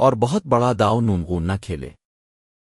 اور بہت بڑا داؤ نونگون نہ کھیلے۔